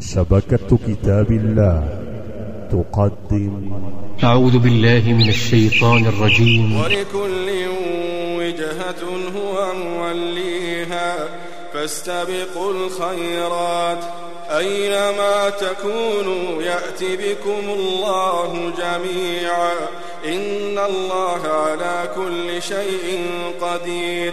شبكة كتاب الله تقدم. أعوذ بالله من الشيطان الرجيم. ولكل وجهة هو موليها فاستبقوا الخيرات. أينما تكونوا يأت بكم الله جميعا. إن الله على كل شيء قدير.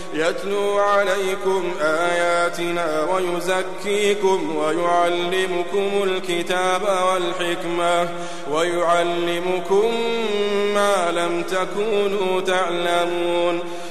يتلو عليكم آياتنا ويزكيكم ويعلمكم الكتاب والحكمة ويعلمكم ما لم تكونوا تعلمون